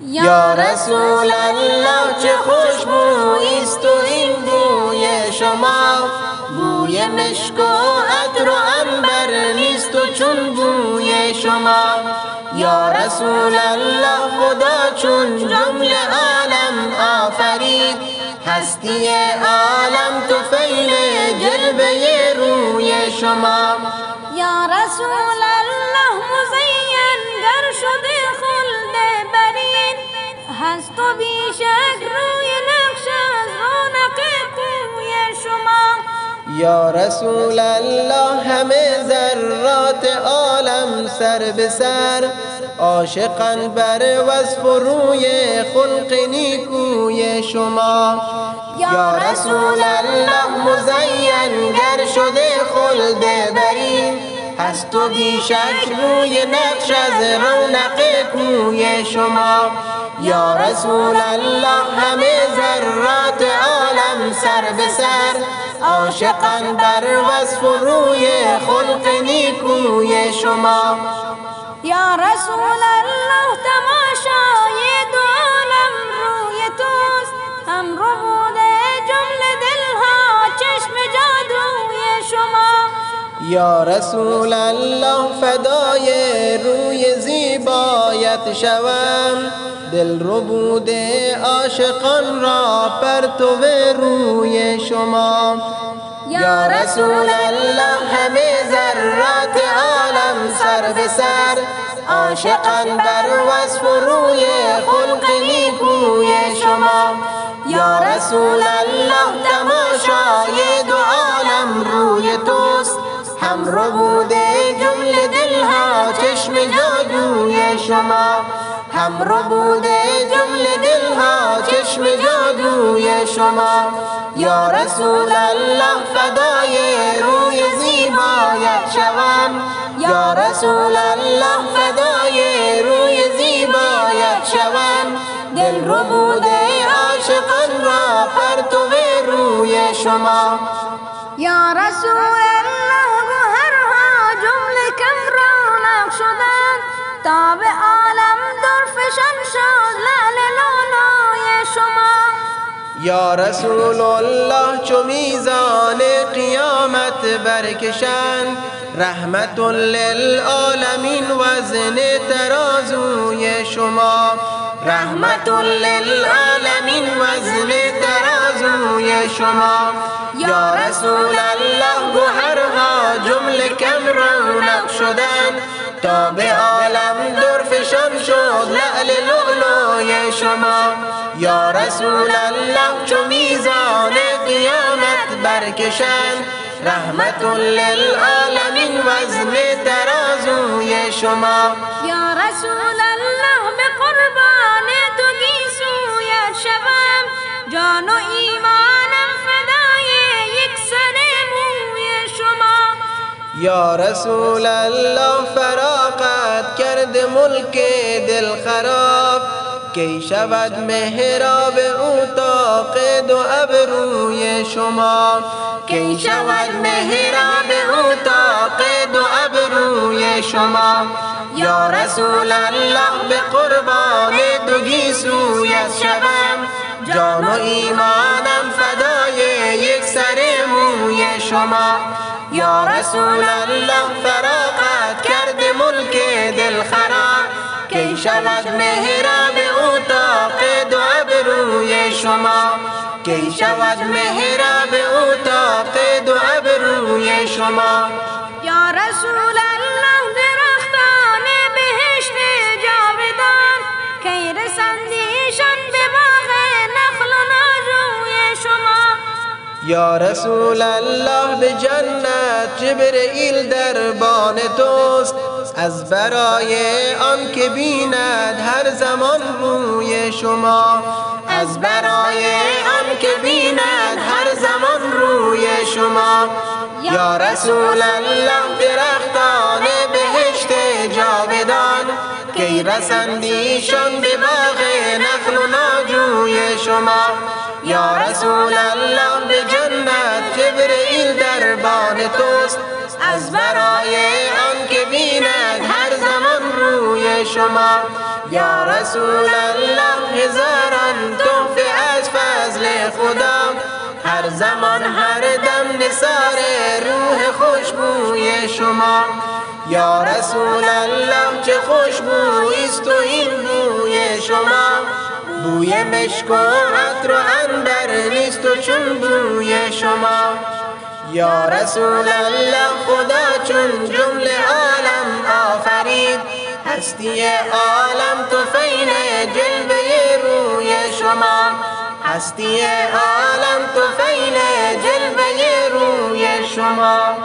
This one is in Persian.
یا رسول الله چه خوشبویست و این بوی شما. بوی مشک و عطر و انبر نیست و چون بوی شما. یا رسول الله خدا چون جمله عالم آفرید. هستی عالم تو فیل جلبه روی شما. یا رسول الله مزین گر شده هست و بیشک روی نقش از رونق کوی شما. یا رسول الله همه ذرات عالم سر به سر عاشقان بر وصف روی خلق نیکوی شما. یا رسول الله مزین گر شده خلد برین هست و بیشک روی نقش از رونق کوی شما. یا رسول الله همه ذرات عالم سر به سر عاشقان بر وصف روی خلق نیکوی شما. یا رسول الله یا رسول الله فدای روی زیبایت شوم. دل رو بوده عاشقان را پرتو روی شما. یا رسول الله همه ذرات عالم سر به سر. عاشقان بر وصف روی خلق نیکوی شما. یا رسول شما هم رو بوده جمله دلها چشم جادوی شما. یا رسول الله فدای روی زیبایت شوم. یا رسول الله فدای روی زیبایت شوم. دل رو بوده عاشقان را پرتو روی شما. یا رسول الله گوهرها جمله کم رونق تا به عالم درفشان شد لعل لولوی شما. یا رسول الله چو میزان قیامت برکشند رحمت للعالمین وزن ترازوی شما. رحمت للعالمین وزن ترازوی شما. یا رسول الله گوهرها جمله کم رونق شدن. تا به عالم درفشان شد لعل لؤلؤی شما. یا رسول الله چو میزان قیامت برکشند رحمت للعالمین وزن ترازوی شما. یا رسول یا رسول الله فراقت کرد ملک دل خراب. کی شود مهراب او تاقد و ابروی شما. کی شود مهراب او تاقد و ابروی شما. یا رسول الله به قربان دو گیسویت شوم جان و ایمانم فدای یک سر موی شما. یا رسول الله فراقت کرد ملک دل خراب. کی شود مهراب او تاقد و ابروی شما. کی شود مهراب او تاقد و ابروی شما. یا رسول یا رسول الله به جنت جبرئیل دربان توست. از برای آن که بیند هر زمان روی شما. از برای آن که بیند هر زمان روی شما. یا رسول الله درختان بهشت جاودان. کی رسندیشان به باغ نخل و ناجوی شما. یا رسول الله به جنت جبرئیل دربان توست. از برای آن که بیند هر زمان روی شما. یا رسول الله هزاران تحفه از فضل خدا. هر زمان هر دم نثار روح خوشبوی شما. یا رسول الله چه خوشبوی است و این بوی شما. بوی مشک و عطر و نیست و چون بوی شما. یا رسول الله خدا چون جمله عالم آفرید. هستی عالم تو فین جلوه روی شما. هستی عالم تو فین جلوه روی شما.